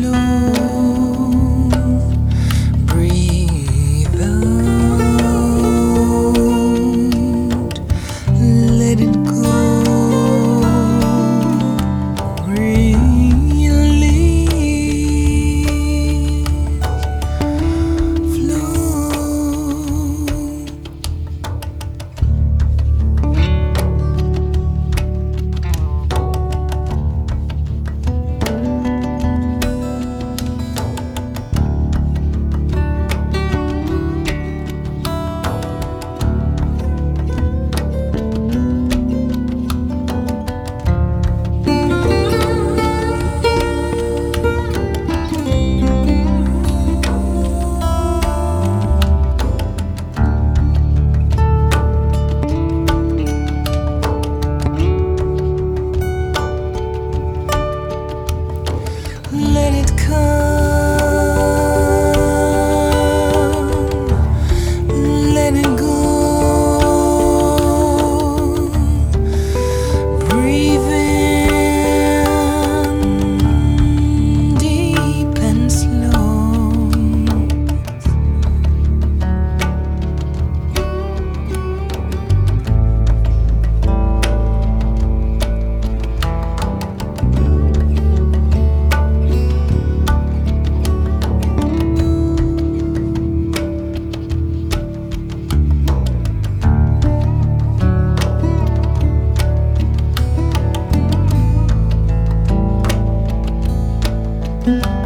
Lord. Let